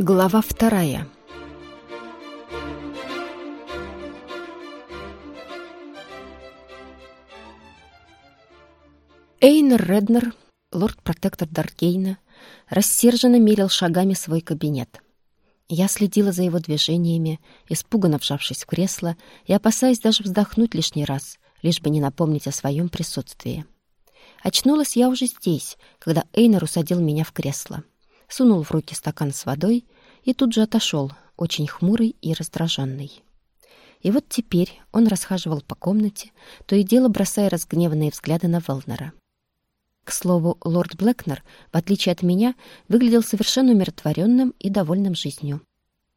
Глава вторая. Эйнер Реднер, лорд-протектор Даркейна, рассерженно мерил шагами свой кабинет. Я следила за его движениями, испуганно вжавшись в кресло и опасаясь даже вздохнуть лишний раз, лишь бы не напомнить о своем присутствии. Очнулась я уже здесь, когда Эйнер усадил меня в кресло сунул в руки стакан с водой и тут же отошел, очень хмурый и раздраженный. И вот теперь он расхаживал по комнате, то и дело бросая разгневанные взгляды на Велнера. К слову, лорд Блэкнер, в отличие от меня, выглядел совершенно умиротворенным и довольным жизнью.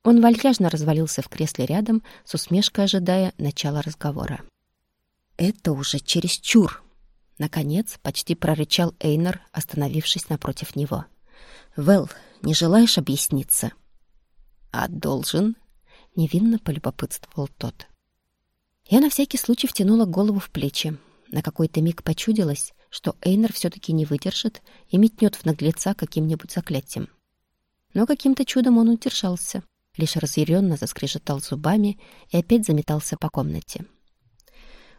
Он вальяжно развалился в кресле рядом, с усмешкой ожидая начала разговора. «Это уже чересчур!» Наконец, почти прорычал Эйнер, остановившись напротив него. «Вэл, не желаешь объясниться?» «А должен?» — невинно полюбопытствовал тот. Я на всякий случай втянула голову в плечи. На какой-то миг почудилось, что Эйнер все-таки не выдержит и метнет в наглеца каким-нибудь заклятием. Но каким-то чудом он удержался, лишь разъяренно заскрежетал зубами и опять заметался по комнате.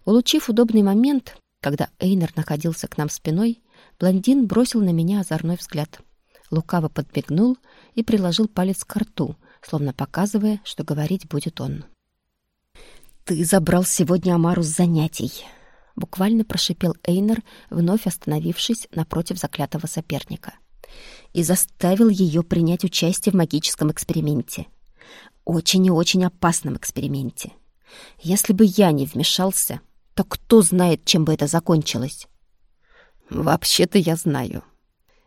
Улучив удобный момент, когда Эйнер находился к нам спиной, блондин бросил на меня озорной взгляд — лукаво подмигнул и приложил палец к рту, словно показывая, что говорить будет он. «Ты забрал сегодня Амару с занятий!» Буквально прошипел Эйнер, вновь остановившись напротив заклятого соперника. «И заставил ее принять участие в магическом эксперименте. Очень и очень опасном эксперименте. Если бы я не вмешался, то кто знает, чем бы это закончилось?» «Вообще-то я знаю»,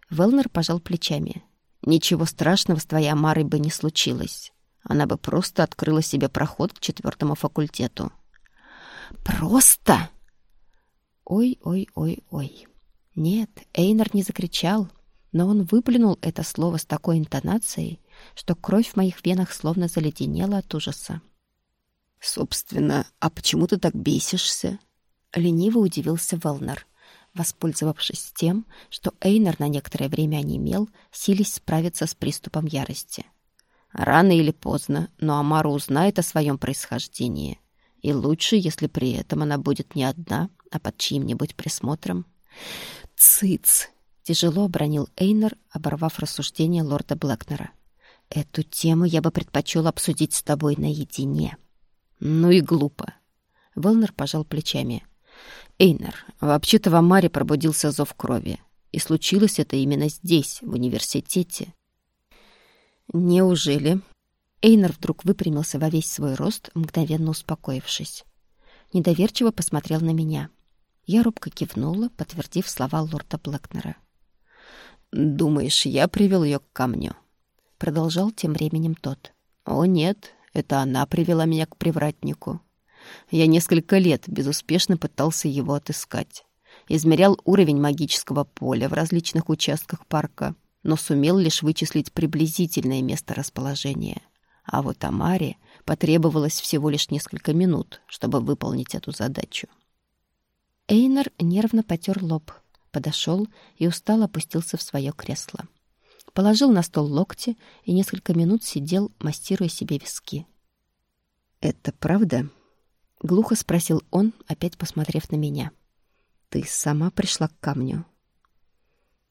Велнер пожал плечами. «Ничего страшного с твоей Амарой бы не случилось. Она бы просто открыла себе проход к четвертому факультету». «Просто?» Ой-ой-ой-ой. Нет, Эйнар не закричал, но он выплюнул это слово с такой интонацией, что кровь в моих венах словно заледенела от ужаса. «Собственно, а почему ты так бесишься?» — лениво удивился Велнер воспользовавшись тем, что Эйнер на некоторое время онемел, сились справиться с приступом ярости. Рано или поздно, но Амара узнает о своем происхождении. И лучше, если при этом она будет не одна, а под чьим-нибудь присмотром. «Цыц!» — тяжело обронил Эйнер, оборвав рассуждение лорда Блэкнера. «Эту тему я бы предпочел обсудить с тобой наедине». «Ну и глупо!» Велнер пожал плечами. Эйнер, вообще-то в Амаре пробудился зов крови. И случилось это именно здесь, в университете. Неужели? Эйнер вдруг выпрямился во весь свой рост, мгновенно успокоившись. Недоверчиво посмотрел на меня. Я робко кивнула, подтвердив слова лорда Блэкнера. «Думаешь, я привел ее к камню?» Продолжал тем временем тот. «О, нет, это она привела меня к привратнику. Я несколько лет безуспешно пытался его отыскать. Измерял уровень магического поля в различных участках парка, но сумел лишь вычислить приблизительное место расположения. А вот Амаре потребовалось всего лишь несколько минут, чтобы выполнить эту задачу. Эйнер нервно потер лоб, подошел и устало опустился в свое кресло. Положил на стол локти и несколько минут сидел, мастируя себе виски. «Это правда?» — глухо спросил он, опять посмотрев на меня. «Ты сама пришла к камню?»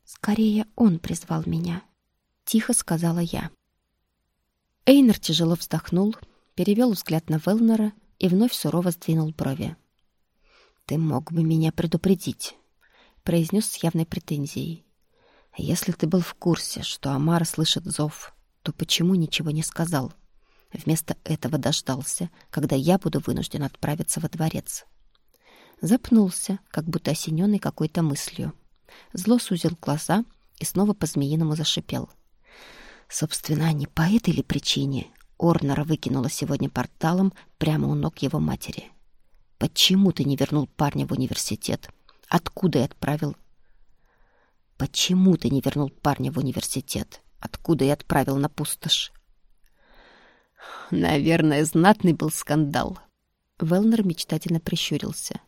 «Скорее он призвал меня», — тихо сказала я. Эйнер тяжело вздохнул, перевел взгляд на Велнера и вновь сурово сдвинул брови. «Ты мог бы меня предупредить», — произнес с явной претензией. «Если ты был в курсе, что Амар слышит зов, то почему ничего не сказал?» Вместо этого дождался, когда я буду вынужден отправиться во дворец. Запнулся, как будто осененный какой-то мыслью. Зло сузил глаза и снова по-змеиному зашипел. Собственно, не по этой ли причине Орнера выкинула сегодня порталом прямо у ног его матери? Почему ты не вернул парня в университет? Откуда и отправил? Почему ты не вернул парня в университет? Откуда и отправил на пустошь? Наверное, знатный был скандал. Велнер мечтательно прищурился.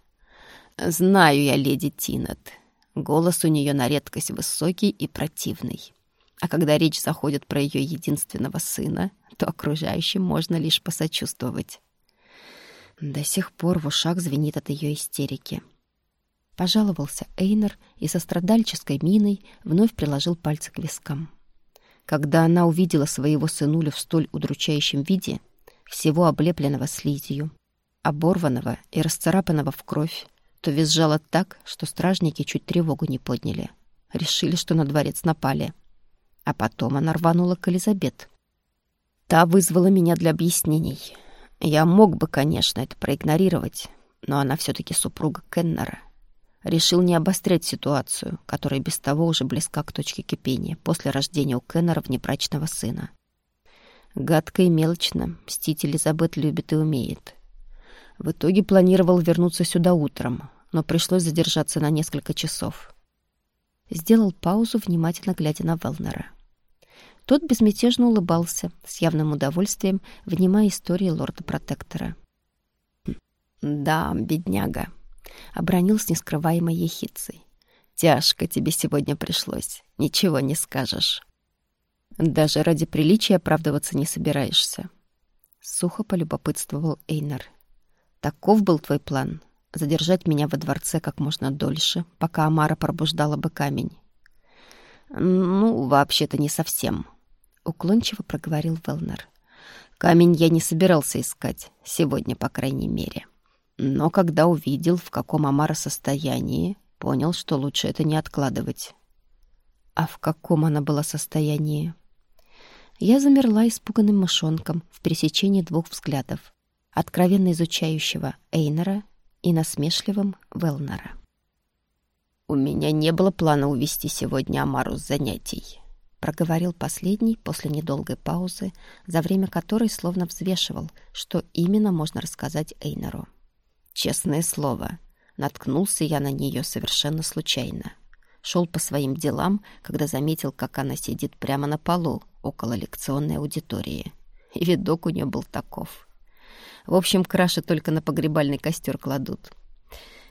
Знаю я леди Тинет. Голос у нее на редкость высокий и противный. А когда речь заходит про ее единственного сына, то окружающим можно лишь посочувствовать. До сих пор в ушах звенит от ее истерики. Пожаловался Эйнер и со страдальческой миной вновь приложил пальцы к вискам. Когда она увидела своего сынуля в столь удручающем виде, всего облепленного слизью, оборванного и расцарапанного в кровь, то визжала так, что стражники чуть тревогу не подняли. Решили, что на дворец напали. А потом она рванула к Элизабет. Та вызвала меня для объяснений. Я мог бы, конечно, это проигнорировать, но она все таки супруга Кеннера. Решил не обострять ситуацию, которая без того уже близка к точке кипения после рождения у Кеннера внебрачного сына. Гадко и мелочно мстить Элизабет любит и умеет. В итоге планировал вернуться сюда утром, но пришлось задержаться на несколько часов. Сделал паузу, внимательно глядя на Велнера. Тот безмятежно улыбался, с явным удовольствием, внимая истории лорда-протектора. «Да, бедняга», — обронил с нескрываемой ехицей. «Тяжко тебе сегодня пришлось, ничего не скажешь. Даже ради приличия оправдываться не собираешься». Сухо полюбопытствовал Эйнер. «Таков был твой план — задержать меня во дворце как можно дольше, пока Амара пробуждала бы камень». «Ну, вообще-то не совсем», — уклончиво проговорил Велнер. «Камень я не собирался искать, сегодня, по крайней мере». Но когда увидел, в каком Амара состоянии, понял, что лучше это не откладывать. А в каком она была состоянии? Я замерла испуганным мышонком в пересечении двух взглядов, откровенно изучающего Эйнера и насмешливым Велнера. «У меня не было плана увести сегодня Амару с занятий», — проговорил последний после недолгой паузы, за время которой словно взвешивал, что именно можно рассказать Эйнеру. Честное слово, наткнулся я на нее совершенно случайно. Шел по своим делам, когда заметил, как она сидит прямо на полу около лекционной аудитории. И видок у нее был таков. В общем, краши только на погребальный костер кладут.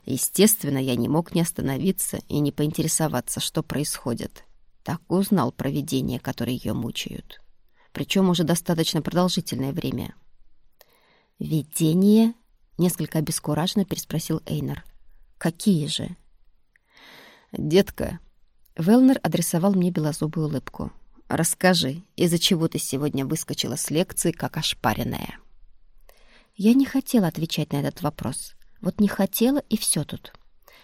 Естественно, я не мог не остановиться и не поинтересоваться, что происходит. Так узнал про видения, которые ее мучают. Причем уже достаточно продолжительное время. «Видение?» Несколько обескураженно переспросил Эйнер. «Какие же?» «Детка», — Велнер адресовал мне белозубую улыбку. «Расскажи, из-за чего ты сегодня выскочила с лекции, как ошпаренная?» Я не хотела отвечать на этот вопрос. Вот не хотела, и все тут.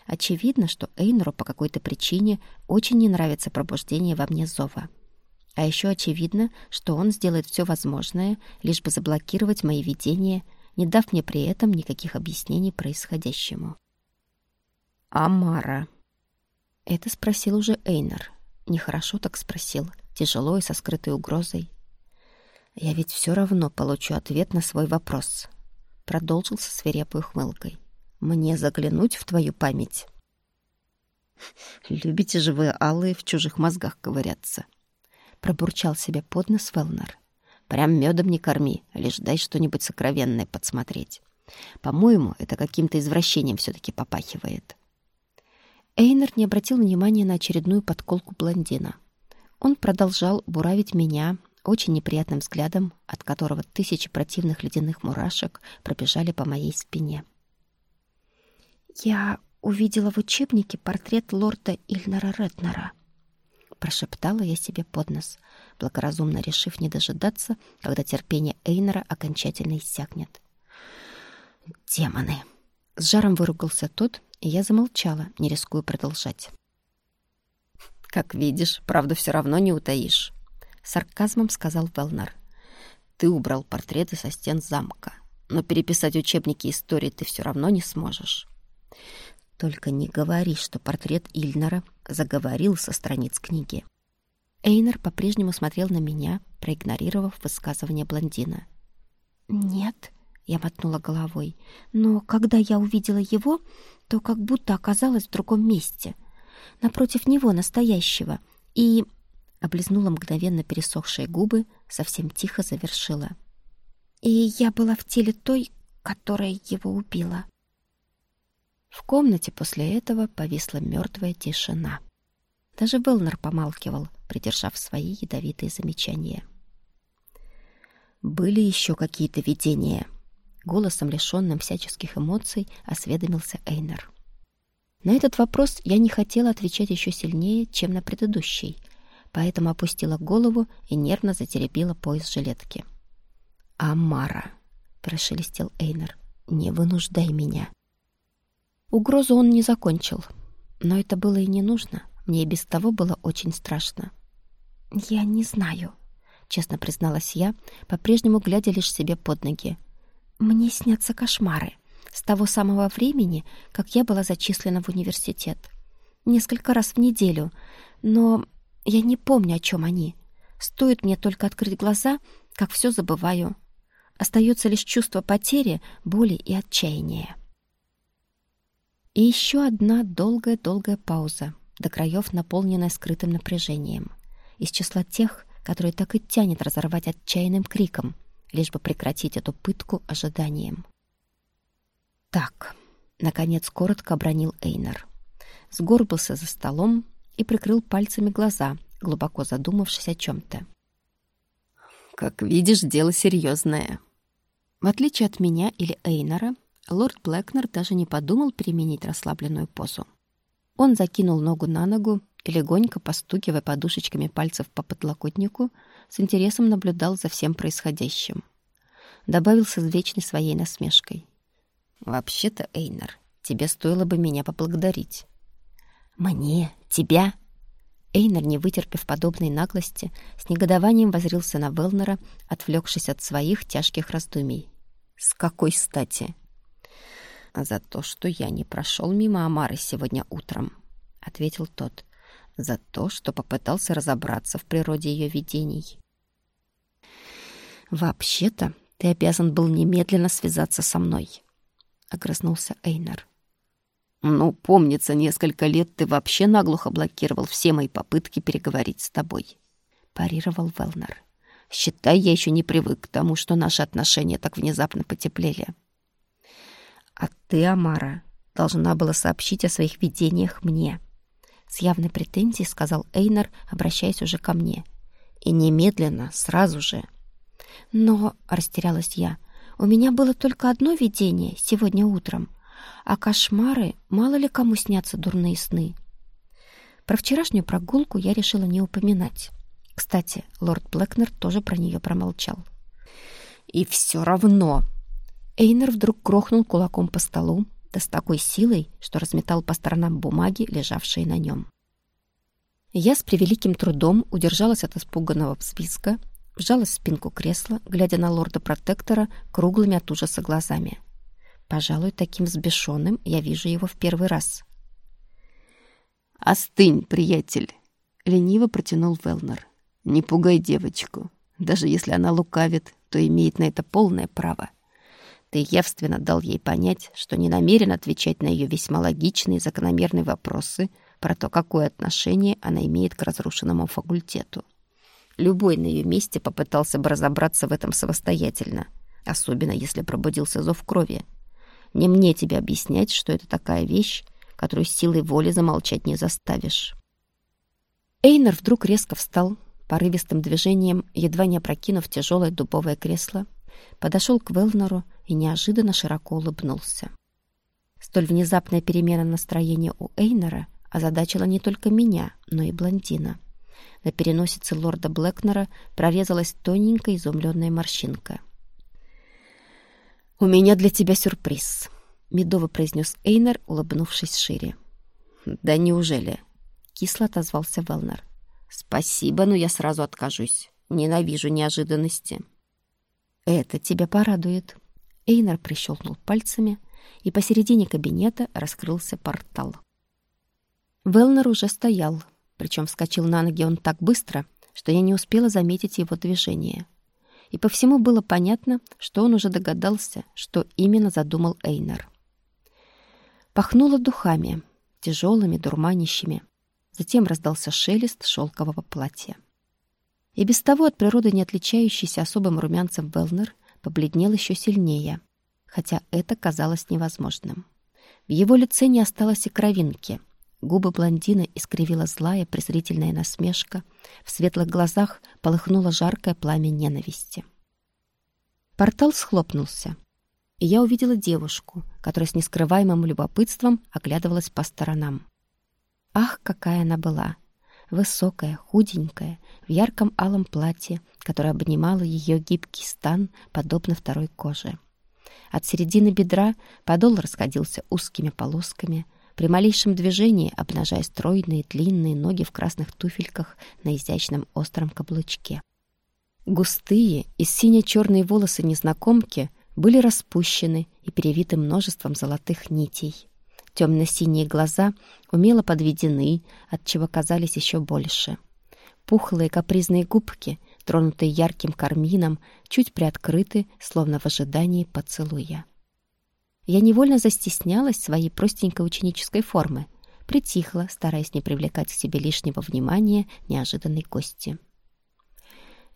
Очевидно, что Эйнеру по какой-то причине очень не нравится пробуждение во мне зова. А еще очевидно, что он сделает все возможное, лишь бы заблокировать мои видения — не дав мне при этом никаких объяснений происходящему. «Амара?» Это спросил уже Эйнар. Нехорошо так спросил, тяжело и со скрытой угрозой. «Я ведь все равно получу ответ на свой вопрос», — продолжил со свирепой ухмылкой. «Мне заглянуть в твою память?» «Любите же вы, алые, в чужих мозгах ковыряться», — пробурчал себе под нос Велнер. Прям медом не корми, лишь дай что-нибудь сокровенное подсмотреть. По-моему, это каким-то извращением все-таки попахивает. Эйнер не обратил внимания на очередную подколку блондина. Он продолжал буравить меня очень неприятным взглядом, от которого тысячи противных ледяных мурашек пробежали по моей спине. «Я увидела в учебнике портрет лорда Ильнара Ретнера», прошептала я себе под нос, благоразумно решив не дожидаться, когда терпение Эйнера окончательно иссякнет. «Демоны!» С жаром выругался тот, и я замолчала, не рискуя продолжать. «Как видишь, правду все равно не утаишь», — сарказмом сказал Велнар. «Ты убрал портреты со стен замка, но переписать учебники истории ты все равно не сможешь. Только не говори, что портрет Ильнара заговорил со страниц книги. Эйнер по-прежнему смотрел на меня, проигнорировав высказывание блондина. «Нет», — я мотнула головой, «но когда я увидела его, то как будто оказалась в другом месте, напротив него настоящего, и...» облизнула мгновенно пересохшие губы, совсем тихо завершила. «И я была в теле той, которая его убила». В комнате после этого повисла мертвая тишина. Даже Велнер помалкивал, придержав свои ядовитые замечания. «Были еще какие-то видения?» Голосом, лишенным всяческих эмоций, осведомился Эйнер. На этот вопрос я не хотела отвечать еще сильнее, чем на предыдущий, поэтому опустила голову и нервно затеребила пояс жилетки. «Амара!» — прошелестел Эйнер. «Не вынуждай меня!» Угрозу он не закончил, но это было и не нужно. Мне и без того было очень страшно. «Я не знаю», — честно призналась я, по-прежнему глядя лишь себе под ноги. «Мне снятся кошмары с того самого времени, как я была зачислена в университет. Несколько раз в неделю, но я не помню, о чем они. Стоит мне только открыть глаза, как все забываю. Остается лишь чувство потери, боли и отчаяния. И еще одна долгая-долгая пауза, до краев наполненная скрытым напряжением. Из числа тех, которые так и тянет разорвать отчаянным криком, лишь бы прекратить эту пытку ожиданием. «Так», — наконец коротко обронил Эйнер. Сгорбился за столом и прикрыл пальцами глаза, глубоко задумавшись о чем-то. «Как видишь, дело серьезное». В отличие от меня или Эйнера, лорд Блэкнер даже не подумал применить расслабленную позу. Он закинул ногу на ногу и, легонько постукивая подушечками пальцев по подлокотнику, с интересом наблюдал за всем происходящим. Добавился с вечной своей насмешкой. «Вообще-то, Эйнер, тебе стоило бы меня поблагодарить». «Мне? Тебя?» Эйнер, не вытерпев подобной наглости, с негодованием возрился на Велнера, отвлекшись от своих тяжких раздумий. «С какой стати?» «А «За то, что я не прошел мимо Амары сегодня утром», — ответил тот. «За то, что попытался разобраться в природе ее видений». «Вообще-то ты обязан был немедленно связаться со мной», огрызнулся Эйнар. «Ну, помнится, несколько лет ты вообще наглухо блокировал все мои попытки переговорить с тобой», — парировал Велнер. «Считай, я еще не привык к тому, что наши отношения так внезапно потеплели». «А ты, Амара, должна была сообщить о своих видениях мне», — с явной претензией сказал Эйнар, обращаясь уже ко мне. «И немедленно, сразу же». «Но», — растерялась я, — у меня было только одно видение сегодня утром, а кошмары мало ли кому снятся дурные сны. Про вчерашнюю прогулку я решила не упоминать. Кстати, лорд Блэкнер тоже про нее промолчал. «И все равно!» Эйнер вдруг грохнул кулаком по столу, да с такой силой, что разметал по сторонам бумаги, лежавшие на нем. Я с превеликим трудом удержалась от испуганного взвизга вжалась в спинку кресла, глядя на лорда-протектора круглыми от ужаса глазами. Пожалуй, таким взбешенным я вижу его в первый раз. «Остынь, приятель!» — лениво протянул Велнер. «Не пугай девочку. Даже если она лукавит, то имеет на это полное право. Ты явственно дал ей понять, что не намерен отвечать на ее весьма логичные и закономерные вопросы про то, какое отношение она имеет к разрушенному факультету. Любой на ее месте попытался бы разобраться в этом самостоятельно, особенно если пробудился зов крови. Не мне тебе объяснять, что это такая вещь, которую силой воли замолчать не заставишь. Эйнер вдруг резко встал, порывистым движением, едва не опрокинув тяжелое дубовое кресло, подошел к Велнеру и неожиданно широко улыбнулся. Столь внезапная перемена настроения у Эйнера озадачила не только меня, но и блондина. На переносице лорда Блэкнера прорезалась тоненькая изумленная морщинка. «У меня для тебя сюрприз», — медово произнес Эйнер, улыбнувшись шире. «Да неужели?» — кисло отозвался Велнер. «Спасибо, но я сразу откажусь. Ненавижу неожиданности». «Это тебя порадует». Эйнер прищелкнул пальцами, и посередине кабинета раскрылся портал. Велнер уже стоял, причем вскочил на ноги он так быстро, что я не успела заметить его движение. И по всему было понятно, что он уже догадался, что именно задумал Эйнер. Пахнуло духами, тяжелыми, дурманящими. Затем раздался шелест шелкового платья. И без того от природы не отличающийся особым румянцем Велнер побледнел еще сильнее, хотя это казалось невозможным. В его лице не осталось и кровинки — Губы блондина искривила злая презрительная насмешка, В светлых глазах полыхнуло жаркое пламя ненависти. Портал схлопнулся, и я увидела девушку, которая с нескрываемым любопытством оглядывалась по сторонам. Ах, какая она была! Высокая, худенькая, в ярком алом платье, которое обнимало ее гибкий стан, подобно второй коже. От середины бедра подол расходился узкими полосками, при малейшем движении обнажая стройные длинные ноги в красных туфельках на изящном остром каблучке. Густые и сине-черные волосы незнакомки были распущены и перевиты множеством золотых нитей. Темно-синие глаза умело подведены, отчего казались еще больше. Пухлые капризные губки, тронутые ярким кармином, чуть приоткрыты, словно в ожидании поцелуя. Я невольно застеснялась своей простенькой ученической формы, притихла, стараясь не привлекать к себе лишнего внимания неожиданной гости.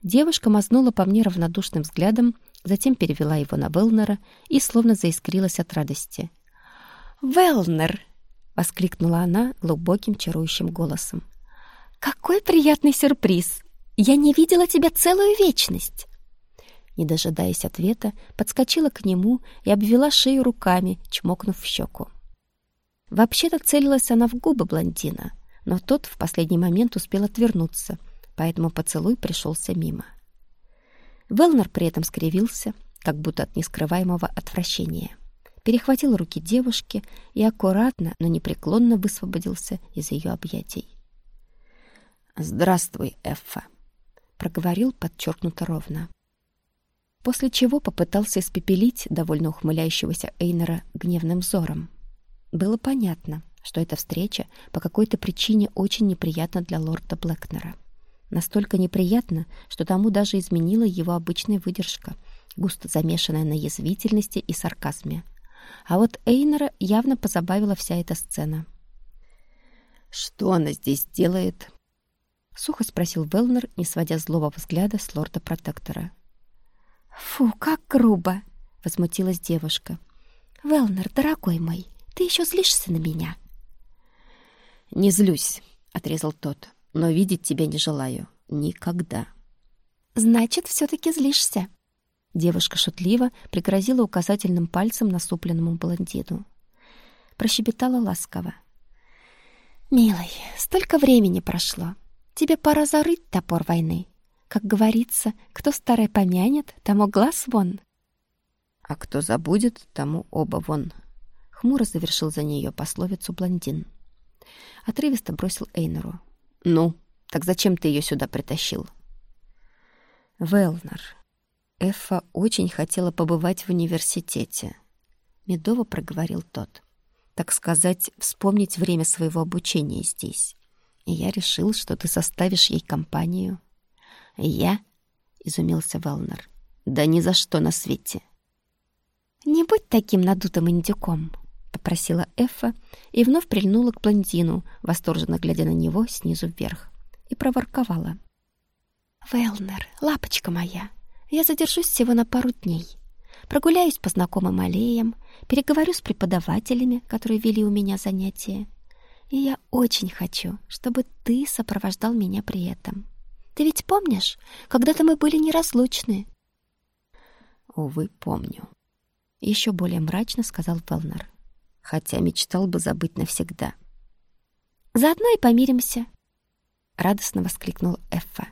Девушка мазнула по мне равнодушным взглядом, затем перевела его на Велнера и словно заискрилась от радости. «Велнер!» — воскликнула она глубоким чарующим голосом. «Какой приятный сюрприз! Я не видела тебя целую вечность!» Не дожидаясь ответа, подскочила к нему и обвела шею руками, чмокнув в щеку. Вообще-то целилась она в губы блондина, но тот в последний момент успел отвернуться, поэтому поцелуй пришелся мимо. Велнер при этом скривился, как будто от нескрываемого отвращения перехватил руки девушки и аккуратно, но непреклонно высвободился из ее объятий. «Здравствуй, Эффа», — проговорил подчеркнуто ровно. После чего попытался испепелить довольно ухмыляющегося Эйнера гневным взором. Было понятно, что эта встреча по какой-то причине очень неприятна для лорда Блэкнера. Настолько неприятно, что тому даже изменила его обычная выдержка, густо замешанная на язвительности и сарказме — а вот Эйнера явно позабавила вся эта сцена. «Что она здесь делает?» — сухо спросил Велнер, не сводя злого взгляда с лорда-протектора. «Фу, как грубо!» — возмутилась девушка. «Велнер, дорогой мой, ты еще злишься на меня?» «Не злюсь», — отрезал тот, — «но видеть тебя не желаю. Никогда». «Значит, все-таки злишься?» Девушка шутливо пригрозила указательным пальцем насупленному блондину. Прощебетала ласково. «Милый, столько времени прошло. Тебе пора зарыть топор войны. Как говорится, кто старое помянет, тому глаз вон». «А кто забудет, тому оба вон», — хмуро завершил за нее пословицу блондин. Отрывисто бросил Эйнеру. «Ну, так зачем ты ее сюда притащил?» «Велнер, Эффа очень хотела побывать в университете. Медово проговорил тот. Так сказать, вспомнить время своего обучения здесь. И я решил, что ты составишь ей компанию. Я? Изумился Велнер. Да ни за что на свете. Не будь таким надутым индюком, попросила Эффа и вновь прильнула к блондину, восторженно глядя на него снизу вверх, и проворковала. «Велнер, лапочка моя, я задержусь всего на пару дней. Прогуляюсь по знакомым аллеям, переговорю с преподавателями, которые вели у меня занятия. И я очень хочу, чтобы ты сопровождал меня при этом. Ты ведь помнишь, когда-то мы были неразлучны?» «Увы, помню», — еще более мрачно сказал Велнер. «Хотя мечтал бы забыть навсегда». «Заодно и помиримся», — радостно воскликнул Эффа.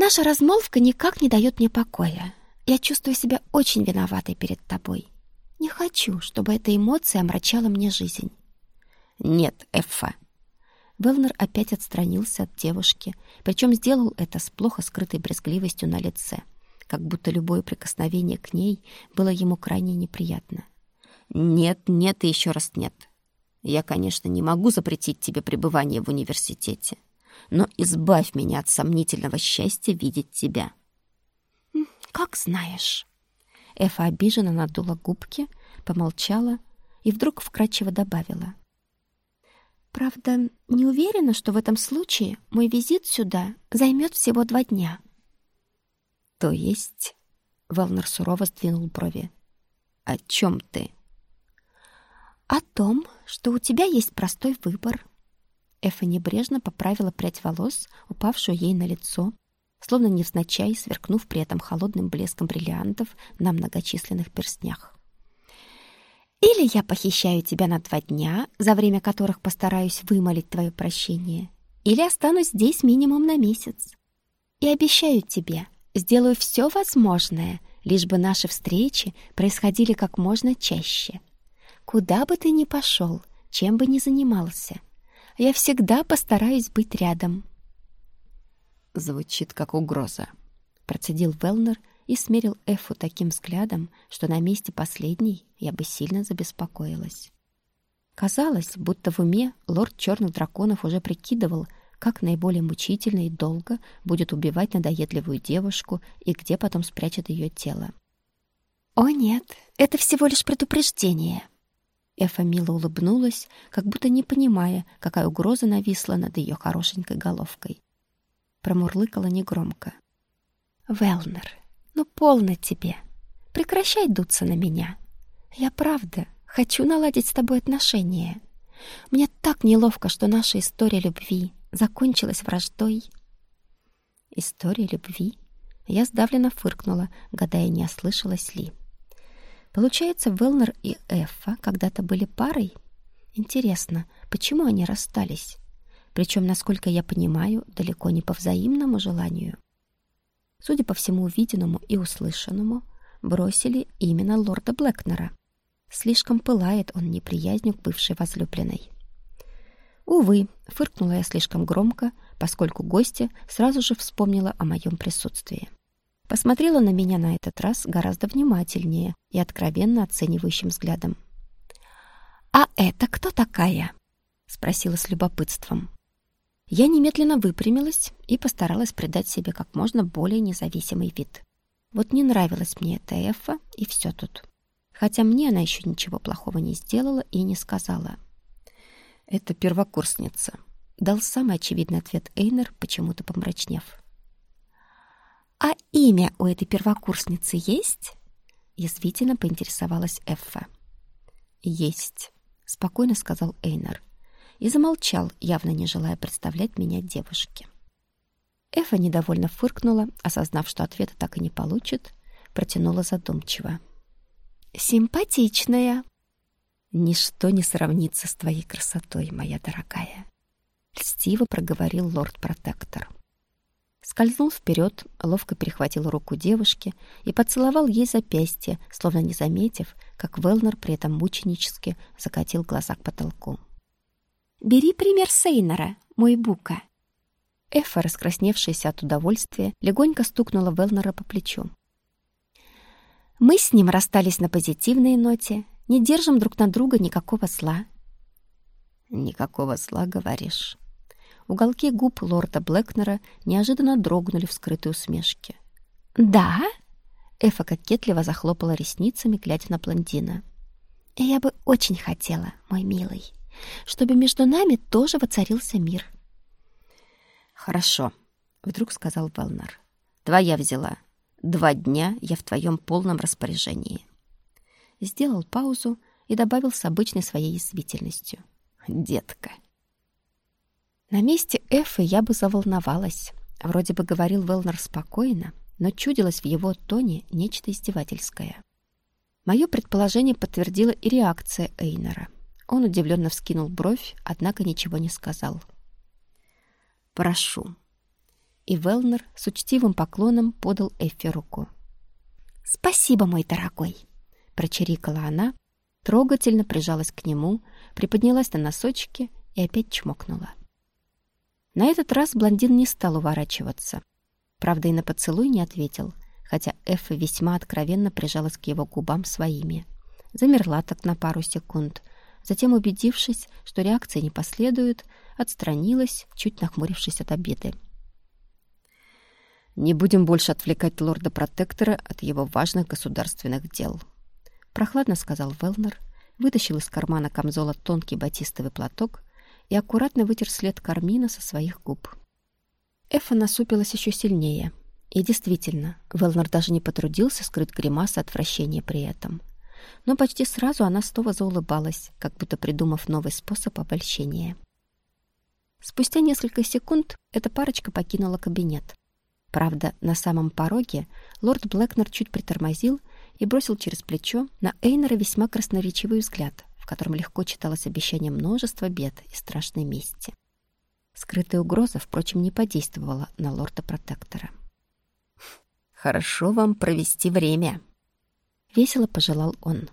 Наша размолвка никак не дает мне покоя. Я чувствую себя очень виноватой перед тобой. Не хочу, чтобы эта эмоция омрачала мне жизнь. Нет, Эффа. Велнер опять отстранился от девушки, причем сделал это с плохо скрытой брезгливостью на лице, как будто любое прикосновение к ней было ему крайне неприятно. Нет, нет и еще раз нет. Я, конечно, не могу запретить тебе пребывание в университете но избавь меня от сомнительного счастья видеть тебя». «Как знаешь». Эфа обиженно надула губки, помолчала и вдруг вкрадчиво добавила. «Правда, не уверена, что в этом случае мой визит сюда займет всего два дня». «То есть...» — Велнер сурово сдвинул брови. «О чем ты?» «О том, что у тебя есть простой выбор. Эфа небрежно поправила прядь волос, упавшую ей на лицо, словно невзначай сверкнув при этом холодным блеском бриллиантов на многочисленных перстнях. «Или я похищаю тебя на два дня, за время которых постараюсь вымолить твое прощение, или останусь здесь минимум на месяц. И обещаю тебе, сделаю все возможное, лишь бы наши встречи происходили как можно чаще. Куда бы ты ни пошел, чем бы ни занимался, я всегда постараюсь быть рядом». Звучит как угроза. Процедил Велнер и смерил Эфу таким взглядом, что на месте последней я бы сильно забеспокоилась. Казалось, будто в уме лорд черных драконов уже прикидывал, как наиболее мучительно и долго будет убивать надоедливую девушку и где потом спрячет ее тело. «О нет, это всего лишь предупреждение!» Эфа мило улыбнулась, как будто не понимая, какая угроза нависла над ее хорошенькой головкой промурлыкала негромко. «Велнер, ну полно тебе. Прекращай дуться на меня. Я правда хочу наладить с тобой отношения. Мне так неловко, что наша история любви закончилась враждой». «История любви?» Я сдавленно фыркнула, гадая, не ослышалась ли. Получается, Велнер и Эффа когда-то были парой? Интересно, почему они расстались? Причем, насколько я понимаю, далеко не по взаимному желанию. Судя по всему увиденному и услышанному, бросили именно лорда Блэкнера. Слишком пылает он неприязнью к бывшей возлюбленной. Увы, фыркнула я слишком громко, поскольку гостья сразу же вспомнила о моем присутствии. Посмотрела на меня на этот раз гораздо внимательнее и откровенно оценивающим взглядом. «А это кто такая?» — спросила с любопытством. Я немедленно выпрямилась и постаралась придать себе как можно более независимый вид. Вот не нравилась мне эта Эфа, и все тут. Хотя мне она еще ничего плохого не сделала и не сказала. «Это первокурсница», — дал самый очевидный ответ Эйнер, почему-то помрачнев. «А имя у этой первокурсницы есть?» Язвительно поинтересовалась Эффа. «Есть», — спокойно сказал Эйнер и замолчал, явно не желая представлять меня девушке. Эфа недовольно фыркнула, осознав, что ответа так и не получит, протянула задумчиво. «Симпатичная!» «Ничто не сравнится с твоей красотой, моя дорогая!» Льстиво проговорил лорд-протектор. Скользнул вперед, ловко перехватил руку девушки и поцеловал ей запястье, словно не заметив, как Велнер при этом мученически закатил глаза к потолку. Бери пример Сейнера, мой Бука». Эфа, раскрасневшаяся от удовольствия, легонько стукнула Велнера по плечу. «Мы с ним расстались на позитивной ноте, не держим друг на друга никакого зла». «Никакого зла, говоришь?» Уголки губ лорда Блэкнера неожиданно дрогнули в скрытой усмешке. «Да?» Эфа кокетливо захлопала ресницами, глядя на блондина. «Я бы очень хотела, мой милый» чтобы между нами тоже воцарился мир. «Хорошо», — вдруг сказал Велнер. «Твоя взяла. Два дня я в твоем полном распоряжении». Сделал паузу и добавил с обычной своей язвительностью. «Детка». На месте Эфы я бы заволновалась. Вроде бы говорил Велнер спокойно, но чудилось в его тоне нечто издевательское. Мое предположение подтвердила и реакция Эйнера — он удивленно вскинул бровь, однако ничего не сказал. «Прошу». И Велнер с учтивым поклоном подал Эффе руку. «Спасибо, мой дорогой!» — прочирикала она, трогательно прижалась к нему, приподнялась на носочки и опять чмокнула. На этот раз блондин не стал уворачиваться. Правда, и на поцелуй не ответил, хотя Эффа весьма откровенно прижалась к его губам своими. Замерла так на пару секунд — Затем, убедившись, что реакции не последует, отстранилась, чуть нахмурившись от обеды. «Не будем больше отвлекать лорда-протектора от его важных государственных дел», — прохладно сказал Велнер, вытащил из кармана камзола тонкий батистовый платок и аккуратно вытер след кармина со своих губ. Эфа насупилась еще сильнее. И действительно, Велнер даже не потрудился скрыть гримасы отвращения при этом — но почти сразу она снова заулыбалась, как будто придумав новый способ обольщения. Спустя несколько секунд эта парочка покинула кабинет. Правда, на самом пороге лорд Блэкнер чуть притормозил и бросил через плечо на Эйнера весьма красноречивый взгляд, котором легко читалось обещание множества бед и страшной мести. Скрытая угроза, впрочем, не подействовала на лорда-протектора. «Хорошо вам провести время», — весело пожелал он.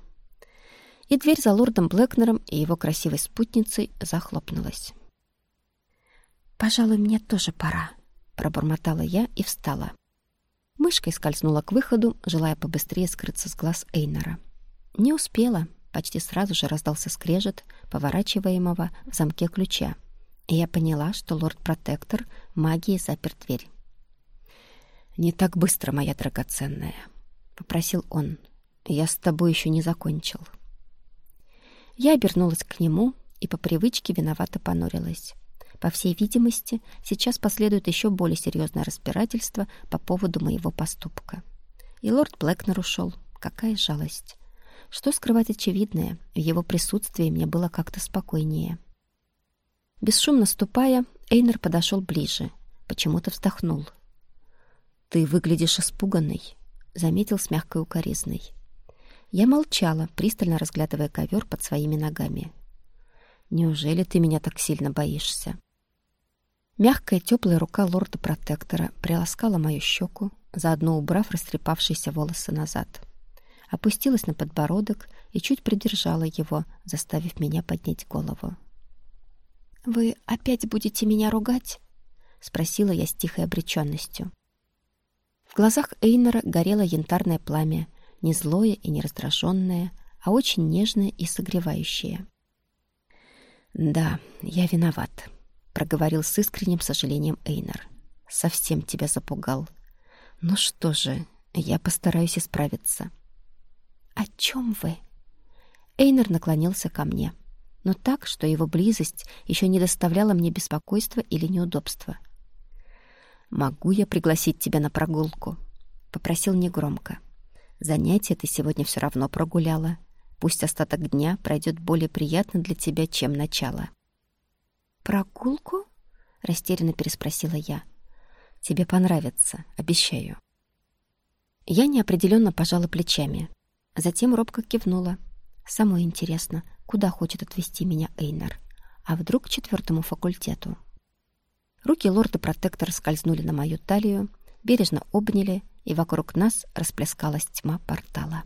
И дверь за лордом Блэкнером и его красивой спутницей захлопнулась. «Пожалуй, мне тоже пора», — пробормотала я и встала. Мышкой скользнула к выходу, желая побыстрее скрыться с глаз Эйнора. Не успела. Почти сразу же раздался скрежет, поворачиваемого в замке ключа. И я поняла, что лорд-протектор магией запер дверь. «Не так быстро, моя драгоценная», — попросил он. «Я с тобой еще не закончил». Я обернулась к нему и по привычке виновато понурилась. По всей видимости, сейчас последует еще более серьезное разбирательство по поводу моего поступка. И лорд Блэкнер ушел. Какая жалость. Что скрывать очевидное, в его присутствии мне было как-то спокойнее. Бесшумно ступая, Эйнер подошел ближе, почему-то вздохнул. «Ты выглядишь испуганной», — заметил с мягкой укоризной. Я молчала, пристально разглядывая ковер под своими ногами. «Неужели ты меня так сильно боишься?» Мягкая теплая рука лорда-протектора приласкала мою щеку, заодно убрав растрепавшиеся волосы назад. Опустилась на подбородок и чуть придержала его, заставив меня поднять голову. «Вы опять будете меня ругать?» — спросила я с тихой обреченностью. В глазах Эйнера горело янтарное пламя, не злое и не раздраженное, а очень нежное и согревающее. «Да, я виноват», проговорил с искренним сожалением Эйнар. Совсем тебя запугал. Ну что же, я постараюсь исправиться. О чем вы? Эйнар наклонился ко мне, но так, что его близость еще не доставляла мне беспокойства или неудобства. Могу я пригласить тебя на прогулку? попросил негромко. Занятие ты сегодня все равно прогуляла. Пусть остаток дня пройдет более приятно для тебя, чем начало. «Прогулку?» — растерянно переспросила я. «Тебе понравится, обещаю». Я неопределенно пожала плечами, затем робко кивнула. Самое интересно, куда хочет отвезти меня Эйнар? А вдруг к четвертому факультету? Руки лорда-протектора скользнули на мою талию, бережно обняли, и вокруг нас расплескалась тьма портала.